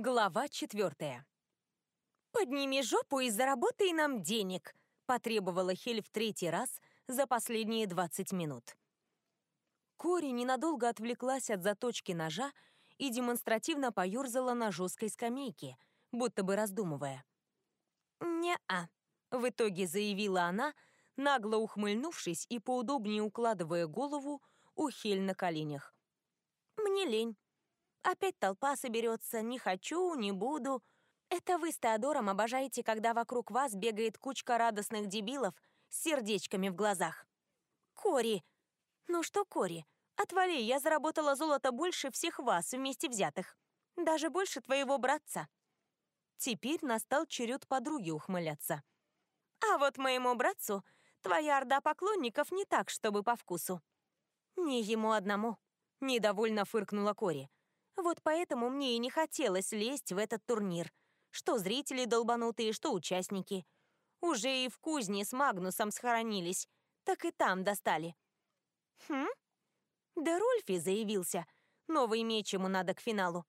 Глава четвертая. «Подними жопу и заработай нам денег», — потребовала Хель в третий раз за последние 20 минут. Кори ненадолго отвлеклась от заточки ножа и демонстративно поюрзала на жесткой скамейке, будто бы раздумывая. «Не-а», — в итоге заявила она, нагло ухмыльнувшись и поудобнее укладывая голову у Хель на коленях. «Мне лень. Опять толпа соберется, не хочу, не буду. Это вы с Теодором обожаете, когда вокруг вас бегает кучка радостных дебилов с сердечками в глазах. Кори! Ну что, Кори, отвали, я заработала золото больше всех вас вместе взятых. Даже больше твоего братца. Теперь настал черед подруги ухмыляться. А вот моему братцу твоя орда поклонников не так, чтобы по вкусу. Не ему одному. Недовольно фыркнула Кори. Вот поэтому мне и не хотелось лезть в этот турнир. Что зрители долбанутые, что участники. Уже и в кузне с Магнусом схоронились, так и там достали. Хм? Да Рольфи заявился. Новый меч ему надо к финалу.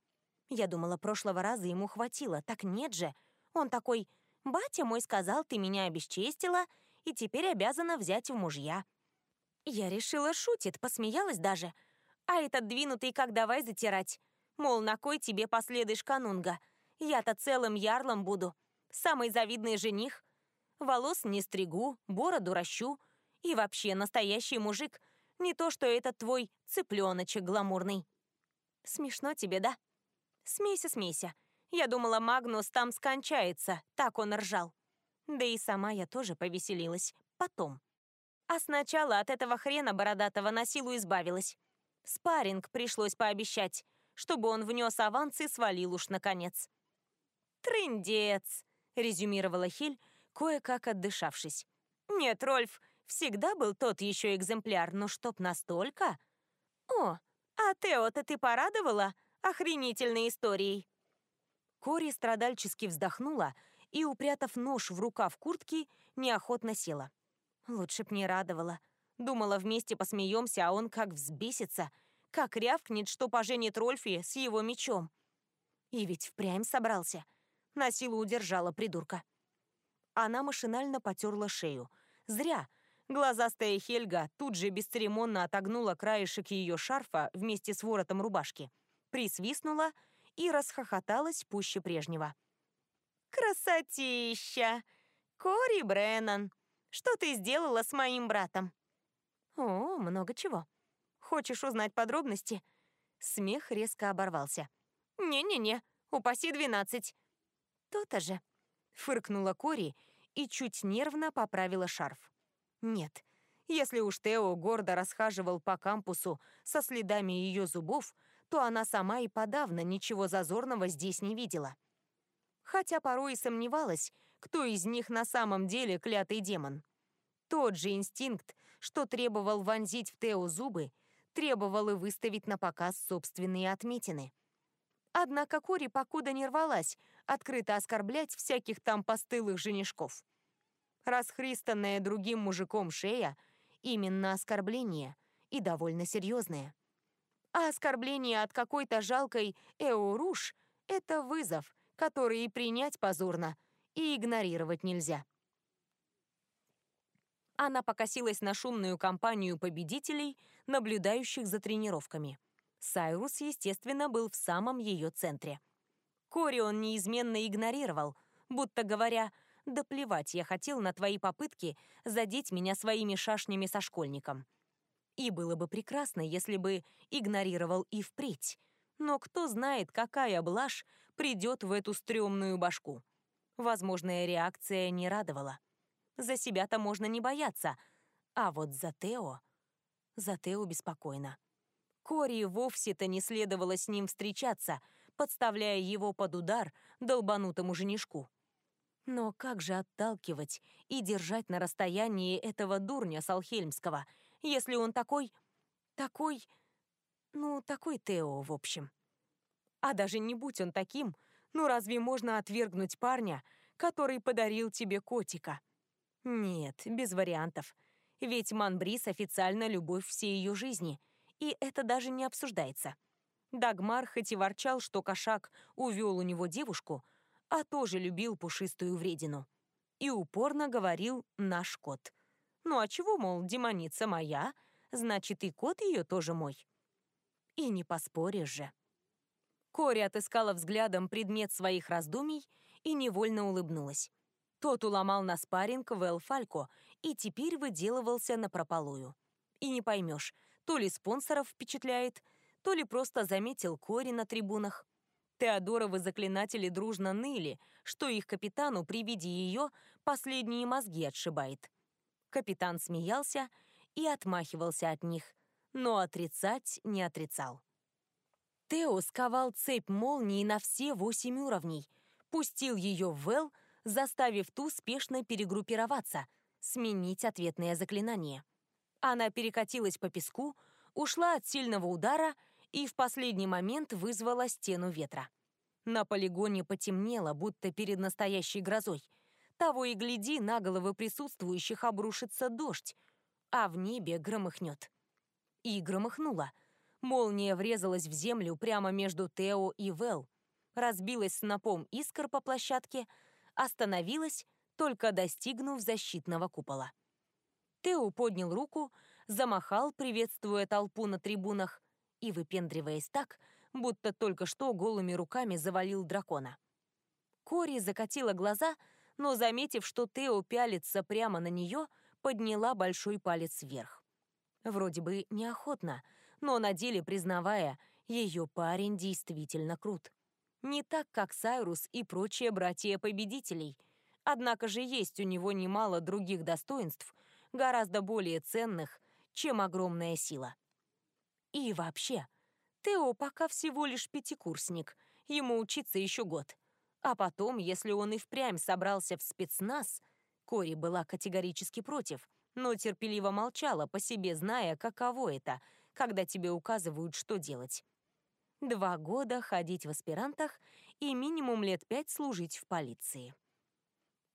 Я думала, прошлого раза ему хватило, так нет же. Он такой, батя мой сказал, ты меня обесчестила, и теперь обязана взять в мужья. Я решила, шутит, посмеялась даже. А этот двинутый как давай затирать. Мол, на кой тебе последуешь канунга? Я-то целым ярлом буду. Самый завидный жених. Волос не стригу, бороду ращу. И вообще настоящий мужик. Не то, что этот твой цыпленочек гламурный. Смешно тебе, да? Смейся, смейся. Я думала, Магнус там скончается. Так он ржал. Да и сама я тоже повеселилась. Потом. А сначала от этого хрена бородатого на силу избавилась. Спарринг пришлось пообещать чтобы он внес аванс и свалил уж наконец. «Трындец», — резюмировала Хиль, кое-как отдышавшись. «Нет, Рольф всегда был тот еще экземпляр, но чтоб настолько...» «О, а Тео-то ты порадовала охренительной историей?» Кори страдальчески вздохнула и, упрятав нож в рукав куртки, неохотно села. Лучше б не радовала. Думала, вместе посмеемся, а он как взбесится — как рявкнет, что поженит Рольфи с его мечом. И ведь впрямь собрался. На силу удержала придурка. Она машинально потерла шею. Зря. Глазастая Хельга тут же бесцеремонно отогнула краешек ее шарфа вместе с воротом рубашки, присвистнула и расхохоталась пуще прежнего. «Красотища! Кори Бреннан! Что ты сделала с моим братом?» «О, много чего. Хочешь узнать подробности?» Смех резко оборвался. «Не-не-не, упаси двенадцать». «То-то же», — фыркнула Кори и чуть нервно поправила шарф. «Нет, если уж Тео гордо расхаживал по кампусу со следами ее зубов, то она сама и подавно ничего зазорного здесь не видела. Хотя порой и сомневалась, кто из них на самом деле клятый демон. Тот же инстинкт, что требовал вонзить в Тео зубы, требовал и выставить на показ собственные отметины. Однако Кори покуда не рвалась открыто оскорблять всяких там постылых женишков. Расхристанная другим мужиком шея — именно оскорбление, и довольно серьезное. А оскорбление от какой-то жалкой Эоруш — это вызов, который и принять позорно, и игнорировать нельзя. Она покосилась на шумную компанию победителей, наблюдающих за тренировками. Сайрус, естественно, был в самом ее центре. Кори он неизменно игнорировал, будто говоря, «Да плевать, я хотел на твои попытки задеть меня своими шашнями со школьником». И было бы прекрасно, если бы игнорировал и впредь. Но кто знает, какая блажь придет в эту стрёмную башку. Возможная реакция не радовала. За себя-то можно не бояться. А вот за Тео... За Тео беспокойно. Кори вовсе-то не следовало с ним встречаться, подставляя его под удар долбанутому женишку. Но как же отталкивать и держать на расстоянии этого дурня Салхельмского, если он такой... такой... ну, такой Тео, в общем. А даже не будь он таким, ну разве можно отвергнуть парня, который подарил тебе котика? Нет, без вариантов. Ведь Манбрис официально любовь всей ее жизни, и это даже не обсуждается. Дагмар хоть и ворчал, что кошак увел у него девушку, а тоже любил пушистую вредину. И упорно говорил «наш кот». Ну а чего, мол, демоница моя, значит и кот ее тоже мой. И не поспоришь же. Кори отыскала взглядом предмет своих раздумий и невольно улыбнулась. Тот уломал на спарринг Вэл Фалько и теперь выделывался на прополую. И не поймешь, то ли спонсоров впечатляет, то ли просто заметил Кори на трибунах. Теодоровы заклинатели дружно ныли, что их капитану при виде ее последние мозги отшибает. Капитан смеялся и отмахивался от них, но отрицать не отрицал. Тео сковал цепь молнии на все восемь уровней, пустил ее в Вэл, заставив ту спешно перегруппироваться, сменить ответное заклинание. Она перекатилась по песку, ушла от сильного удара и в последний момент вызвала стену ветра. На полигоне потемнело, будто перед настоящей грозой. Того и гляди, на головы присутствующих обрушится дождь, а в небе громыхнет. И громыхнуло. Молния врезалась в землю прямо между Тео и Вэл, разбилась снопом искр по площадке, остановилась, только достигнув защитного купола. Тео поднял руку, замахал, приветствуя толпу на трибунах и выпендриваясь так, будто только что голыми руками завалил дракона. Кори закатила глаза, но, заметив, что Тео пялится прямо на нее, подняла большой палец вверх. Вроде бы неохотно, но на деле признавая, ее парень действительно крут. Не так, как Сайрус и прочие братья победителей. Однако же есть у него немало других достоинств, гораздо более ценных, чем огромная сила. И вообще, Тео пока всего лишь пятикурсник, ему учиться еще год. А потом, если он и впрямь собрался в спецназ, Кори была категорически против, но терпеливо молчала, по себе зная, каково это, когда тебе указывают, что делать. Два года ходить в аспирантах и минимум лет пять служить в полиции.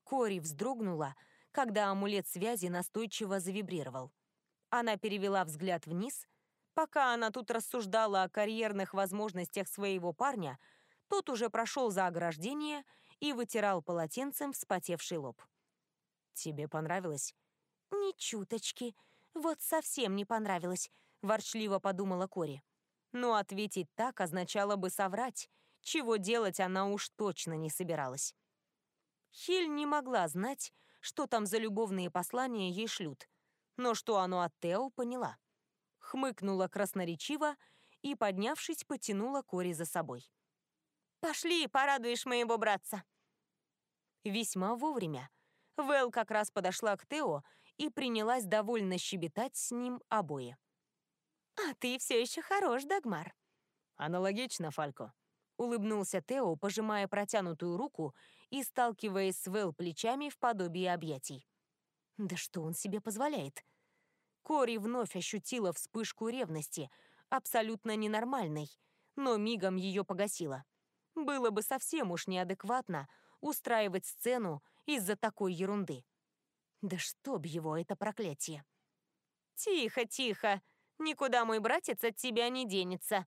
Кори вздрогнула, когда амулет связи настойчиво завибрировал. Она перевела взгляд вниз. Пока она тут рассуждала о карьерных возможностях своего парня, тот уже прошел за ограждение и вытирал полотенцем вспотевший лоб. «Тебе понравилось?» «Ни чуточки. Вот совсем не понравилось», — ворчливо подумала Кори. Но ответить так означало бы соврать, чего делать она уж точно не собиралась. Хиль не могла знать, что там за любовные послания ей шлют, но что оно от Тео поняла. Хмыкнула красноречиво и, поднявшись, потянула Кори за собой. «Пошли, порадуешь моего братца!» Весьма вовремя. Вэл как раз подошла к Тео и принялась довольно щебетать с ним обои. «А ты все еще хорош, Дагмар». «Аналогично, Фалько», — улыбнулся Тео, пожимая протянутую руку и сталкиваясь с Вэл плечами в подобии объятий. «Да что он себе позволяет?» Кори вновь ощутила вспышку ревности, абсолютно ненормальной, но мигом ее погасила. Было бы совсем уж неадекватно устраивать сцену из-за такой ерунды. Да чтоб его это проклятие. «Тихо, тихо!» Никуда мой братец от тебя не денется.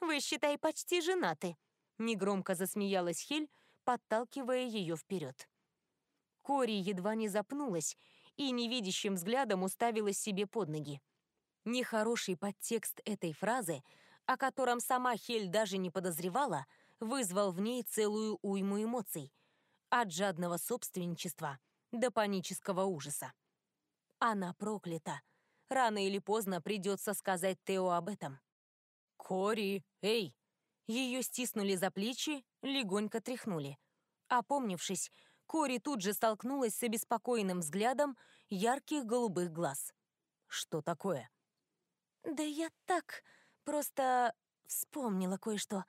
Вы, считай, почти женаты». Негромко засмеялась Хель, подталкивая ее вперед. Кори едва не запнулась и невидящим взглядом уставилась себе под ноги. Нехороший подтекст этой фразы, о котором сама Хель даже не подозревала, вызвал в ней целую уйму эмоций. От жадного собственничества до панического ужаса. Она проклята. Рано или поздно придется сказать Тео об этом. «Кори, эй!» Ее стиснули за плечи, легонько тряхнули. Опомнившись, Кори тут же столкнулась с обеспокоенным взглядом ярких голубых глаз. «Что такое?» «Да я так, просто вспомнила кое-что».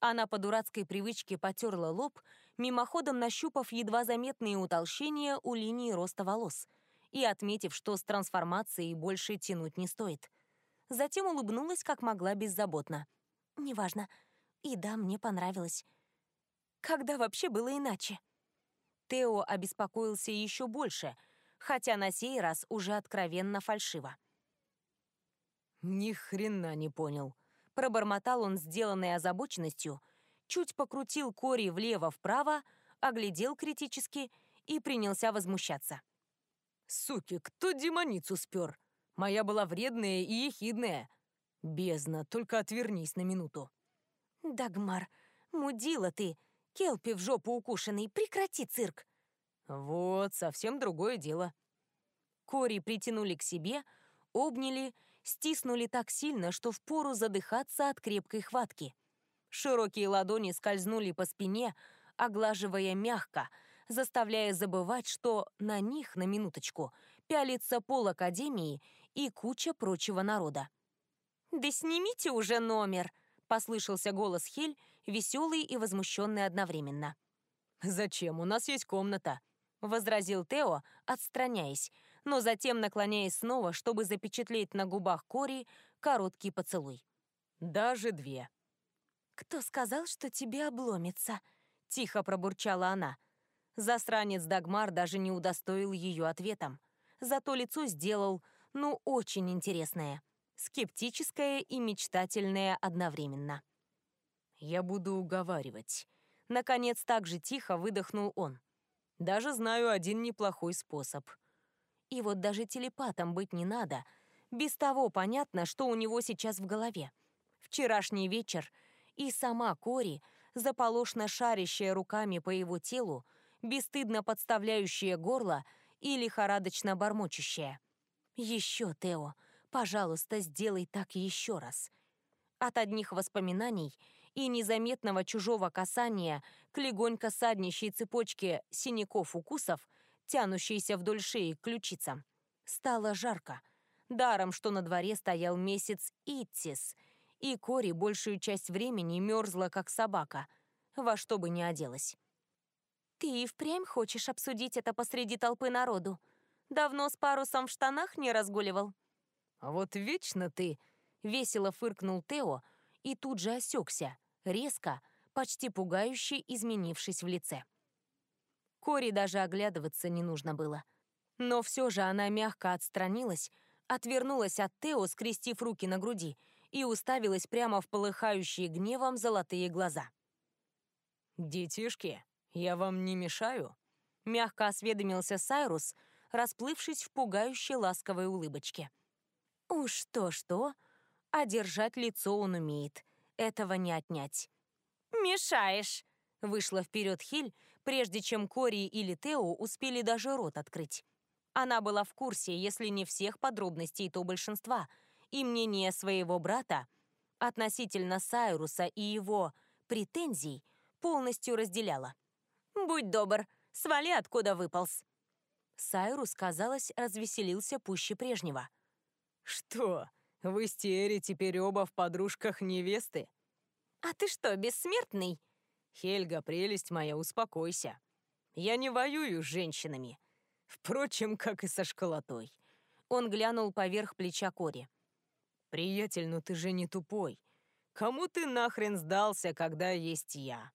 Она по дурацкой привычке потерла лоб, мимоходом нащупав едва заметные утолщения у линии роста волос — и отметив, что с трансформацией больше тянуть не стоит. Затем улыбнулась, как могла, беззаботно. «Неважно. И да, мне понравилось. Когда вообще было иначе?» Тео обеспокоился еще больше, хотя на сей раз уже откровенно фальшиво. «Ни хрена не понял», Пробормотал он, сделанной озабоченностью, чуть покрутил Кори влево-вправо, оглядел критически и принялся возмущаться. «Суки, кто демоницу спер? Моя была вредная и ехидная. Бездна, только отвернись на минуту». «Дагмар, мудила ты, келпи в жопу укушенный, прекрати цирк!» «Вот, совсем другое дело». Кори притянули к себе, обняли, стиснули так сильно, что впору задыхаться от крепкой хватки. Широкие ладони скользнули по спине, оглаживая мягко, заставляя забывать, что на них, на минуточку, пялится пол Академии и куча прочего народа. «Да снимите уже номер!» — послышался голос Хель, веселый и возмущенный одновременно. «Зачем? У нас есть комната», — возразил Тео, отстраняясь, но затем наклоняясь снова, чтобы запечатлеть на губах Кори короткий поцелуй. «Даже две». «Кто сказал, что тебе обломится?» — тихо пробурчала она. Засранец Дагмар даже не удостоил ее ответом. Зато лицо сделал, ну, очень интересное. Скептическое и мечтательное одновременно. «Я буду уговаривать». Наконец, так же тихо выдохнул он. «Даже знаю один неплохой способ». И вот даже телепатом быть не надо. Без того понятно, что у него сейчас в голове. Вчерашний вечер и сама Кори, заполошно шарящая руками по его телу, бесстыдно подставляющая горло и лихорадочно бормочущая. «Еще, Тео, пожалуйста, сделай так еще раз». От одних воспоминаний и незаметного чужого касания к легонько саднищей цепочке синяков-укусов, тянущейся вдоль шеи к ключицам, стало жарко. Даром, что на дворе стоял месяц Иттис, и Кори большую часть времени мерзла, как собака, во что бы ни оделась. «Ты и впрямь хочешь обсудить это посреди толпы народу? Давно с парусом в штанах не разгуливал?» «А вот вечно ты...» — весело фыркнул Тео и тут же осекся, резко, почти пугающе изменившись в лице. Кори даже оглядываться не нужно было. Но все же она мягко отстранилась, отвернулась от Тео, скрестив руки на груди, и уставилась прямо в полыхающие гневом золотые глаза. «Детишки, я вам не мешаю?» Мягко осведомился Сайрус, расплывшись в пугающе ласковой улыбочке. Уж то-что, а держать лицо он умеет. Этого не отнять. «Мешаешь!» — вышла вперед Хиль, прежде чем Кори или Тео успели даже рот открыть. Она была в курсе, если не всех подробностей, то большинства, и мнение своего брата относительно Сайруса и его претензий полностью разделяла. «Будь добр, свали, откуда выполз». Сайрус, казалось, развеселился пуще прежнего. «Что, вы с Тиэри теперь оба в подружках невесты?» «А ты что, бессмертный?» «Хельга, прелесть моя, успокойся. Я не воюю с женщинами. Впрочем, как и со школотой». Он глянул поверх плеча Кори. «Приятель, ну ты же не тупой. Кому ты нахрен сдался, когда есть я?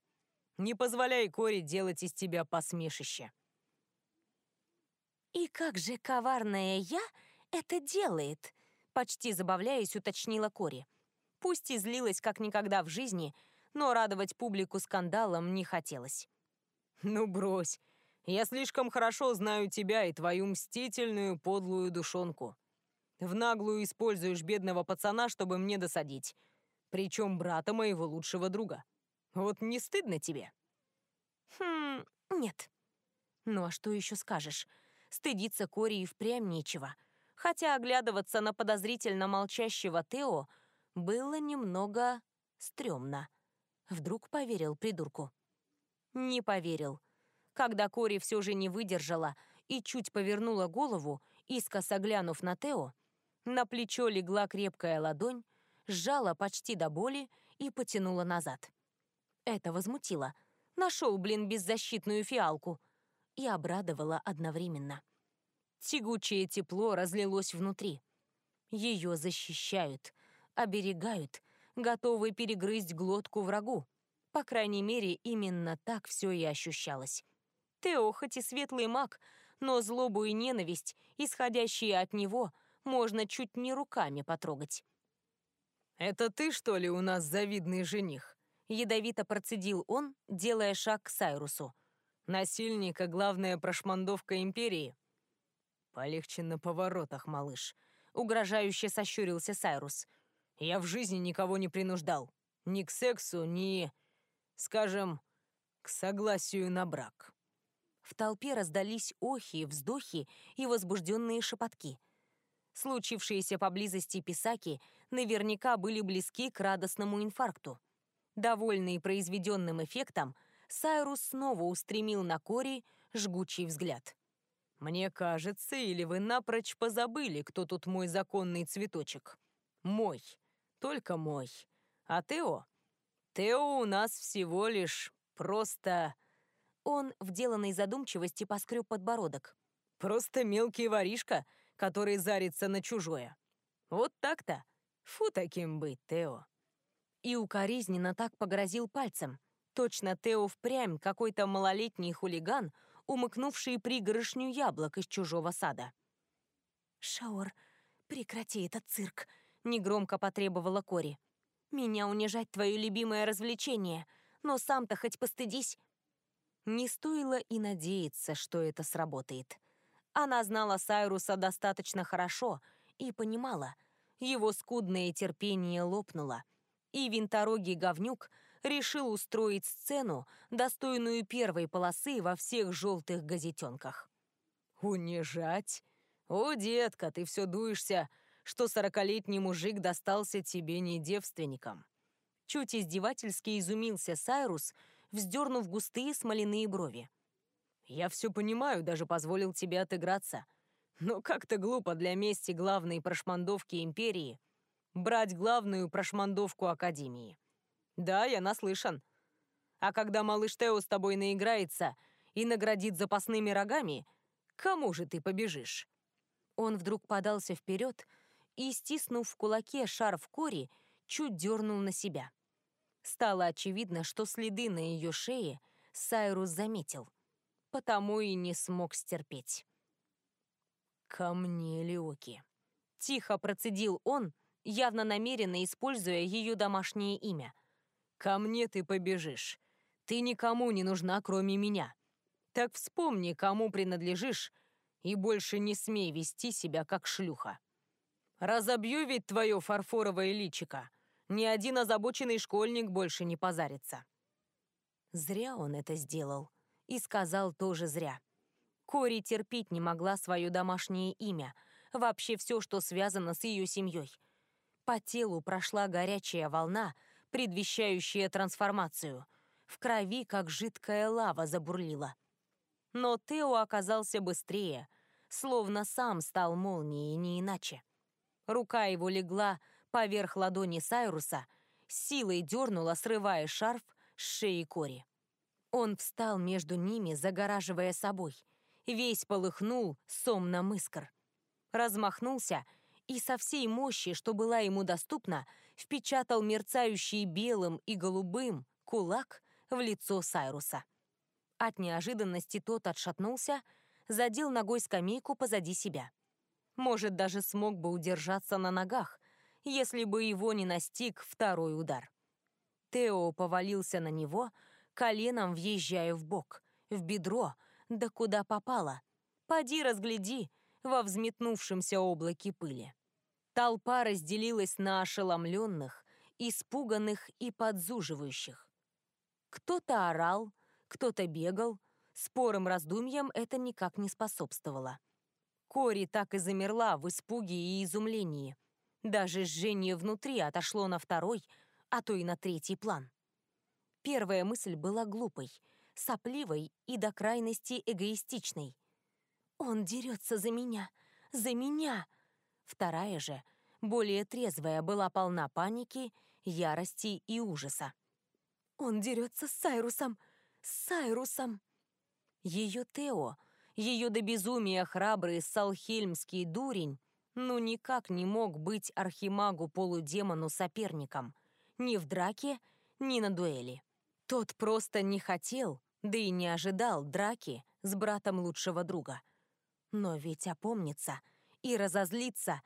Не позволяй Кори делать из тебя посмешище». «И как же коварная я это делает?» Почти забавляясь, уточнила Кори. Пусть и злилась как никогда в жизни, но радовать публику скандалом не хотелось. «Ну брось, я слишком хорошо знаю тебя и твою мстительную подлую душонку. В наглую используешь бедного пацана, чтобы мне досадить. Причем брата моего лучшего друга. Вот не стыдно тебе?» «Хм, нет». «Ну а что еще скажешь? Стыдиться Кори и впрямь нечего. Хотя оглядываться на подозрительно молчащего Тео было немного стрёмно. Вдруг поверил придурку? Не поверил. Когда Кори все же не выдержала и чуть повернула голову, искоса глянув на Тео, на плечо легла крепкая ладонь, сжала почти до боли и потянула назад. Это возмутило. Нашел, блин, беззащитную фиалку. И обрадовала одновременно. Тягучее тепло разлилось внутри. Ее защищают, оберегают, готовы перегрызть глотку врагу. По крайней мере, именно так все и ощущалось. Тео хоть и светлый маг, но злобу и ненависть, исходящие от него, можно чуть не руками потрогать. «Это ты, что ли, у нас завидный жених?» Ядовито процедил он, делая шаг к Сайрусу. «Насильника — главная прошмандовка империи». «Полегче на поворотах, малыш», — угрожающе сощурился Сайрус. «Я в жизни никого не принуждал. Ни к сексу, ни, скажем, к согласию на брак». В толпе раздались охи, вздохи и возбужденные шепотки. Случившиеся поблизости писаки наверняка были близки к радостному инфаркту. Довольный произведенным эффектом, Сайрус снова устремил на Кори жгучий взгляд. «Мне кажется, или вы напрочь позабыли, кто тут мой законный цветочек? Мой. Только мой. А Тео? Тео у нас всего лишь просто...» Он в деланной задумчивости поскреб подбородок. «Просто мелкий воришка, который зарится на чужое. Вот так-то. Фу таким быть, Тео. И укоризненно так погрозил пальцем. Точно Тео впрямь какой-то малолетний хулиган, умыкнувший пригоршню яблок из чужого сада. «Шаор, прекрати этот цирк», — негромко потребовала Кори. «Меня унижать твое любимое развлечение, но сам-то хоть постыдись». Не стоило и надеяться, что это сработает. Она знала Сайруса достаточно хорошо и понимала, его скудное терпение лопнуло, и винторогий говнюк решил устроить сцену, достойную первой полосы во всех желтых газетенках. «Унижать? О, детка, ты все дуешься, что сорокалетний мужик достался тебе не девственником». Чуть издевательски изумился Сайрус, вздернув густые смоляные брови. Я все понимаю, даже позволил тебе отыграться. Но как-то глупо для мести главной прошмандовки Империи брать главную прошмандовку Академии. Да, я наслышан. А когда малыш Тео с тобой наиграется и наградит запасными рогами, кому же ты побежишь?» Он вдруг подался вперед и, стиснув в кулаке шарф кори, чуть дернул на себя. Стало очевидно, что следы на ее шее Сайрус заметил потому и не смог стерпеть. «Ко мне, Леоки», — тихо процедил он, явно намеренно используя ее домашнее имя. «Ко мне ты побежишь. Ты никому не нужна, кроме меня. Так вспомни, кому принадлежишь, и больше не смей вести себя как шлюха. Разобью ведь твое фарфоровое личико. Ни один озабоченный школьник больше не позарится». Зря он это сделал. И сказал тоже зря. Кори терпеть не могла свое домашнее имя, вообще все, что связано с ее семьей. По телу прошла горячая волна, предвещающая трансформацию. В крови, как жидкая лава, забурлила. Но Тео оказался быстрее, словно сам стал молнией, не иначе. Рука его легла поверх ладони Сайруса, силой дернула, срывая шарф с шеи Кори. Он встал между ними, загораживая собой. Весь полыхнул сомном искр. Размахнулся и со всей мощи, что была ему доступна, впечатал мерцающий белым и голубым кулак в лицо Сайруса. От неожиданности тот отшатнулся, задел ногой скамейку позади себя. Может, даже смог бы удержаться на ногах, если бы его не настиг второй удар. Тео повалился на него, коленом въезжая в бок, в бедро, да куда попало. Поди разгляди во взметнувшемся облаке пыли. Толпа разделилась на ошеломленных, испуганных и подзуживающих. Кто-то орал, кто-то бегал, спорым раздумьям это никак не способствовало. Кори так и замерла в испуге и изумлении. Даже жжение внутри отошло на второй, а то и на третий план. Первая мысль была глупой, сопливой и до крайности эгоистичной. «Он дерется за меня! За меня!» Вторая же, более трезвая, была полна паники, ярости и ужаса. «Он дерется с Сайрусом! С Сайрусом!» Ее Тео, ее до безумия храбрый салхельмский дурень, ну никак не мог быть архимагу-полудемону соперником. Ни в драке, ни на дуэли. Тот просто не хотел, да и не ожидал драки с братом лучшего друга. Но ведь опомнится и разозлится,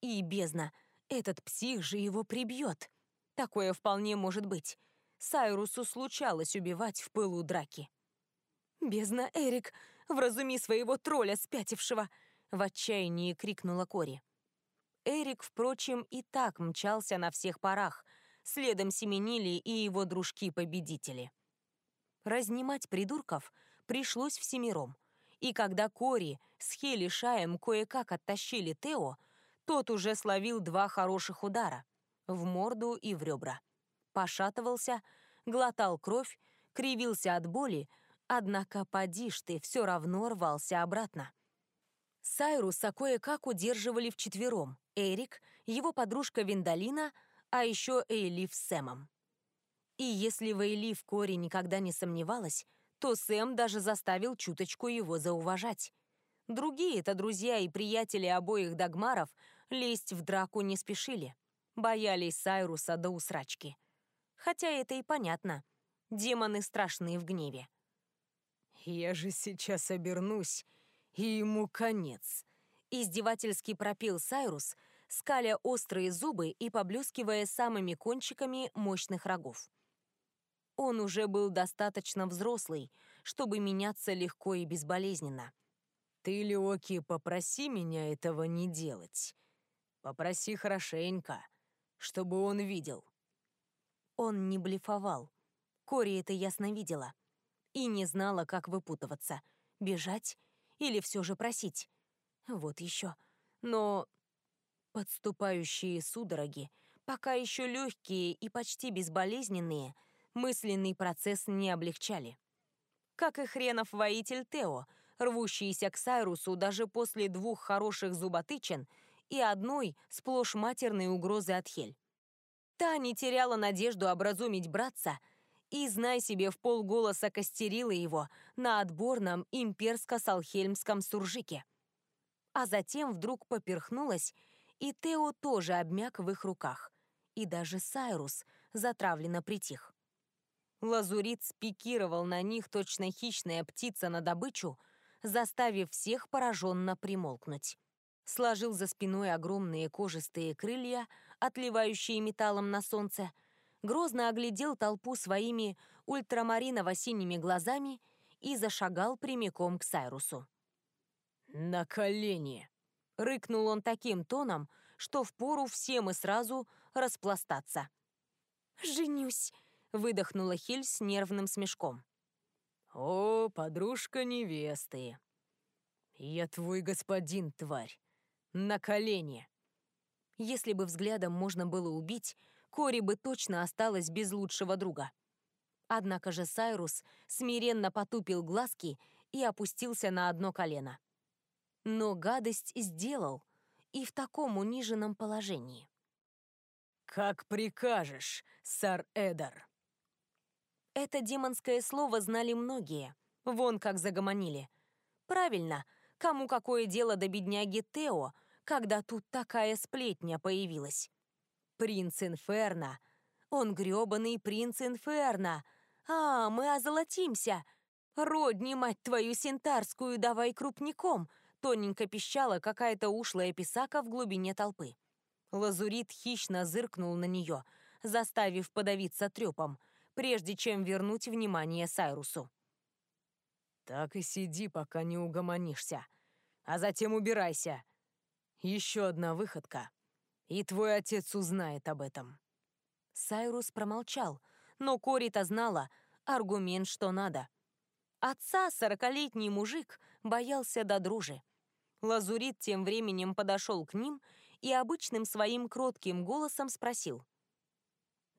и бездна. Этот псих же его прибьет. Такое вполне может быть. Сайрусу случалось убивать в пылу драки. «Бездна, Эрик, вразуми своего тролля спятившего!» В отчаянии крикнула Кори. Эрик, впрочем, и так мчался на всех парах. Следом семенили и его дружки-победители. Разнимать придурков пришлось всемиром. И когда Кори с Хели Шаем кое-как оттащили Тео, тот уже словил два хороших удара — в морду и в ребра. Пошатывался, глотал кровь, кривился от боли, однако поди ж ты все равно рвался обратно. Сайруса кое-как удерживали вчетвером. Эрик, его подружка Виндалина, а еще Эйлиф с Сэмом. И если в Эйлиф Кори никогда не сомневалась, то Сэм даже заставил чуточку его зауважать. Другие-то друзья и приятели обоих догмаров лезть в драку не спешили. Боялись Сайруса до усрачки. Хотя это и понятно. Демоны страшные в гневе. «Я же сейчас обернусь, и ему конец», — издевательски пропил Сайрус, скаля острые зубы и поблескивая самыми кончиками мощных рогов. Он уже был достаточно взрослый, чтобы меняться легко и безболезненно. «Ты, Леоки, попроси меня этого не делать. Попроси хорошенько, чтобы он видел». Он не блефовал. Кори это ясно видела. И не знала, как выпутываться. Бежать или все же просить. Вот еще. Но подступающие судороги, пока еще легкие и почти безболезненные — мысленный процесс не облегчали. Как и хренов воитель Тео, рвущийся к Сайрусу даже после двух хороших зуботычин и одной сплошь матерной угрозы от Хель. Та не теряла надежду образумить братца и, знай себе, в полголоса костерила его на отборном имперско-салхельмском суржике. А затем вдруг поперхнулась, и Тео тоже обмяк в их руках. И даже Сайрус затравленно притих. Лазурит спикировал на них точно хищная птица на добычу, заставив всех пораженно примолкнуть. Сложил за спиной огромные кожистые крылья, отливающие металлом на солнце, грозно оглядел толпу своими ультрамариново-синими глазами и зашагал прямиком к Сайрусу. «На колени!» — рыкнул он таким тоном, что впору всем и сразу распластаться. «Женюсь!» Выдохнула Хиль с нервным смешком. «О, подружка невесты! Я твой господин, тварь! На колени!» Если бы взглядом можно было убить, Кори бы точно осталась без лучшего друга. Однако же Сайрус смиренно потупил глазки и опустился на одно колено. Но гадость сделал, и в таком униженном положении. «Как прикажешь, сар Эдар!» Это демонское слово знали многие. Вон как загомонили. Правильно, кому какое дело до бедняги Тео, когда тут такая сплетня появилась? Принц Инферно. Он грёбаный принц Инферно. А, мы озолотимся. Родни, мать твою, синтарскую, давай крупником. Тоненько пищала какая-то ушлая писака в глубине толпы. Лазурит хищно зыркнул на нее, заставив подавиться трепом прежде чем вернуть внимание Сайрусу. «Так и сиди, пока не угомонишься, а затем убирайся. Еще одна выходка, и твой отец узнает об этом». Сайрус промолчал, но Кори-то знала аргумент, что надо. Отца сорокалетний мужик боялся до дружи. Лазурит тем временем подошел к ним и обычным своим кротким голосом спросил.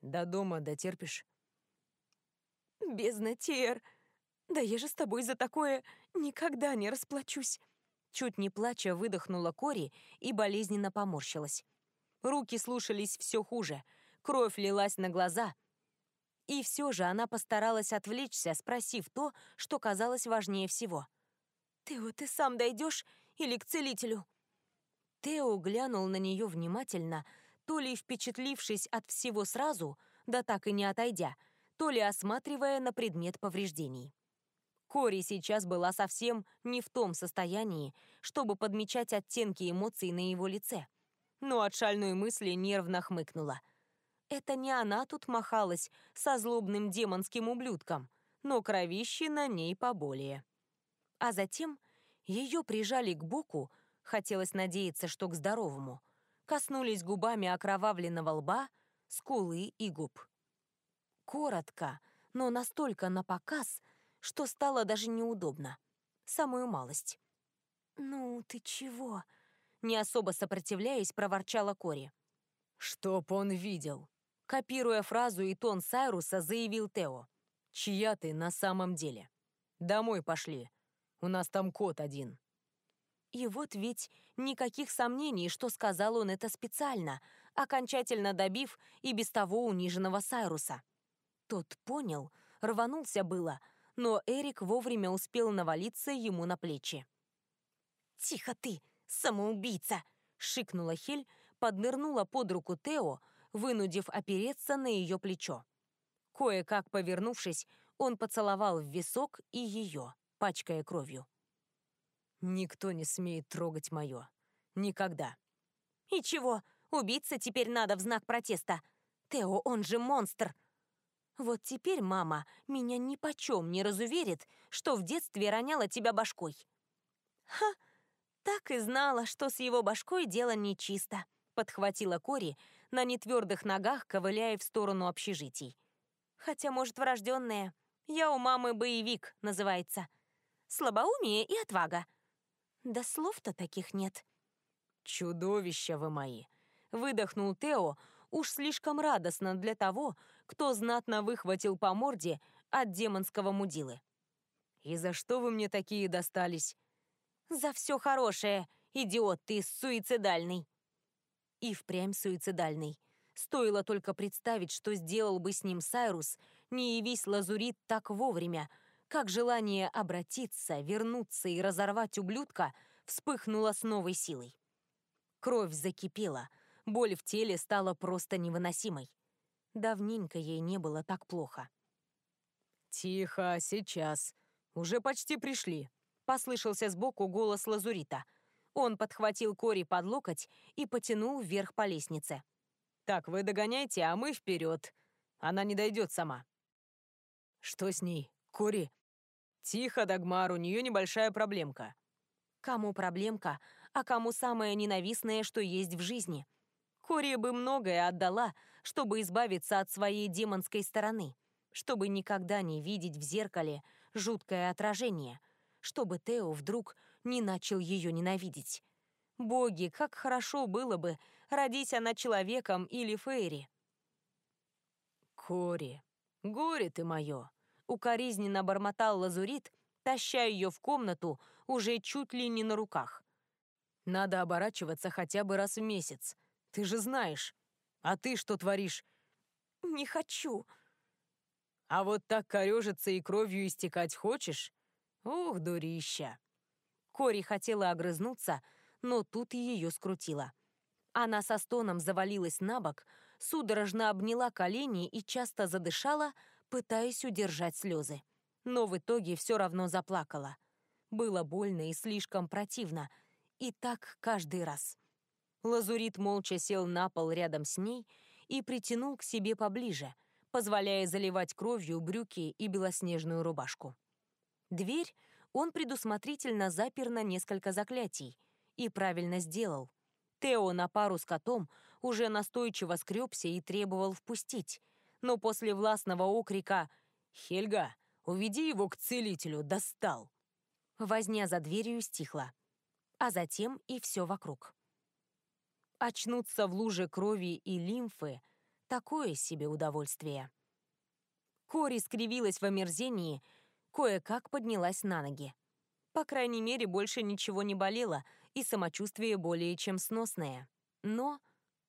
«До дома дотерпишь?» Бездна, Тер! Да я же с тобой за такое никогда не расплачусь!» Чуть не плача выдохнула Кори и болезненно поморщилась. Руки слушались все хуже, кровь лилась на глаза. И все же она постаралась отвлечься, спросив то, что казалось важнее всего. «Тео, ты сам дойдешь или к целителю?» Тео глянул на нее внимательно, то ли впечатлившись от всего сразу, да так и не отойдя — то ли осматривая на предмет повреждений. Кори сейчас была совсем не в том состоянии, чтобы подмечать оттенки эмоций на его лице. но от шальной мысли нервно хмыкнула. Это не она тут махалась со злобным демонским ублюдком, но кровище на ней поболее. А затем ее прижали к боку, хотелось надеяться, что к здоровому, коснулись губами окровавленного лба, скулы и губ. Коротко, но настолько напоказ, что стало даже неудобно. Самую малость. «Ну, ты чего?» Не особо сопротивляясь, проворчала Кори. «Чтоб он видел!» Копируя фразу и тон Сайруса, заявил Тео. «Чья ты на самом деле? Домой пошли. У нас там кот один». И вот ведь никаких сомнений, что сказал он это специально, окончательно добив и без того униженного Сайруса. Тот понял, рванулся было, но Эрик вовремя успел навалиться ему на плечи. «Тихо ты, самоубийца!» — шикнула Хель, поднырнула под руку Тео, вынудив опереться на ее плечо. Кое-как повернувшись, он поцеловал в висок и ее, пачкая кровью. «Никто не смеет трогать мое. Никогда». «И чего? Убиться теперь надо в знак протеста. Тео, он же монстр!» Вот теперь мама меня ни почем не разуверит, что в детстве роняла тебя башкой. Ха, так и знала, что с его башкой дело нечисто, подхватила Кори на нетвердых ногах, ковыляя в сторону общежитий. Хотя, может, врожденная. Я у мамы боевик, называется. Слабоумие и отвага. Да слов-то таких нет. Чудовища вы мои! Выдохнул Тео, уж слишком радостно для того, кто знатно выхватил по морде от демонского мудилы. «И за что вы мне такие достались?» «За все хорошее, идиот ты суицидальный!» И впрямь суицидальный. Стоило только представить, что сделал бы с ним Сайрус, не явись Лазурит так вовремя, как желание обратиться, вернуться и разорвать ублюдка вспыхнуло с новой силой. Кровь закипела, боль в теле стала просто невыносимой. Давненько ей не было так плохо. «Тихо, сейчас. Уже почти пришли», — послышался сбоку голос Лазурита. Он подхватил Кори под локоть и потянул вверх по лестнице. «Так, вы догоняйте, а мы вперед. Она не дойдет сама». «Что с ней? Кори?» «Тихо, Дагмар, у нее небольшая проблемка». «Кому проблемка, а кому самое ненавистное, что есть в жизни?» Кори бы многое отдала, чтобы избавиться от своей демонской стороны, чтобы никогда не видеть в зеркале жуткое отражение, чтобы Тео вдруг не начал ее ненавидеть. Боги, как хорошо было бы, родись она человеком или фейри. «Кори, горе ты мое!» — укоризненно бормотал Лазурит, таща ее в комнату уже чуть ли не на руках. «Надо оборачиваться хотя бы раз в месяц. Ты же знаешь. А ты что творишь? Не хочу. А вот так корежиться и кровью истекать хочешь? Ух, дурища. Кори хотела огрызнуться, но тут ее скрутило. Она со стоном завалилась на бок, судорожно обняла колени и часто задышала, пытаясь удержать слезы. Но в итоге все равно заплакала. Было больно и слишком противно. И так каждый раз. Лазурит молча сел на пол рядом с ней и притянул к себе поближе, позволяя заливать кровью брюки и белоснежную рубашку. Дверь он предусмотрительно запер на несколько заклятий и правильно сделал. Тео на пару с котом уже настойчиво скребся и требовал впустить, но после властного окрика «Хельга, уведи его к целителю, достал!» Возня за дверью стихла, а затем и все вокруг. Очнуться в луже крови и лимфы — такое себе удовольствие. Кори скривилась в омерзении, кое-как поднялась на ноги. По крайней мере, больше ничего не болело, и самочувствие более чем сносное. Но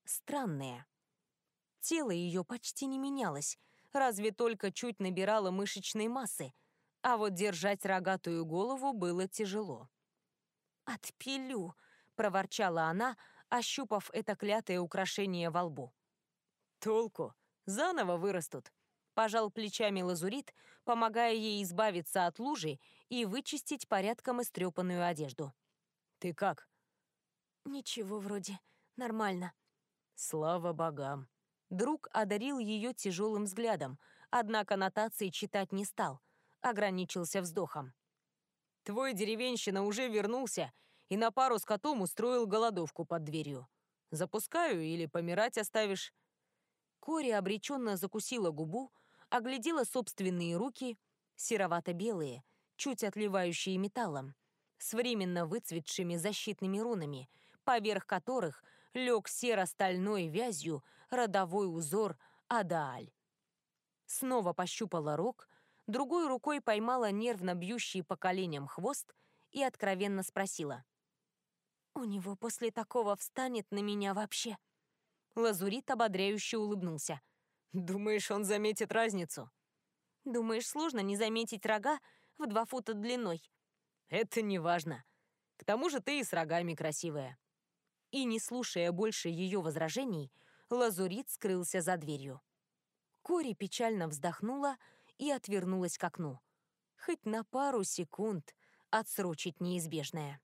странное. Тело ее почти не менялось, разве только чуть набирало мышечной массы, а вот держать рогатую голову было тяжело. «Отпилю», — проворчала она, ощупав это клятое украшение во лбу. «Толку? Заново вырастут!» Пожал плечами лазурит, помогая ей избавиться от лужи и вычистить порядком истрепанную одежду. «Ты как?» «Ничего вроде. Нормально. Слава богам. Друг одарил ее тяжелым взглядом, однако нотации читать не стал, ограничился вздохом. Твой деревенщина уже вернулся и на пару с котом устроил голодовку под дверью. Запускаю или помирать оставишь?» Кори обреченно закусила губу, оглядела собственные руки, серовато-белые, чуть отливающие металлом, с временно выцветшими защитными рунами, поверх которых лег серо-стальной вязью родовой узор Адааль. Снова пощупала рог, другой рукой поймала нервно бьющий по коленям хвост и откровенно спросила. «У него после такого встанет на меня вообще?» Лазурит ободряюще улыбнулся. «Думаешь, он заметит разницу?» «Думаешь, сложно не заметить рога в два фута длиной?» «Это не важно. К тому же ты и с рогами красивая». И, не слушая больше ее возражений, Лазурит скрылся за дверью. Кори печально вздохнула и отвернулась к окну. Хоть на пару секунд отсрочить неизбежное.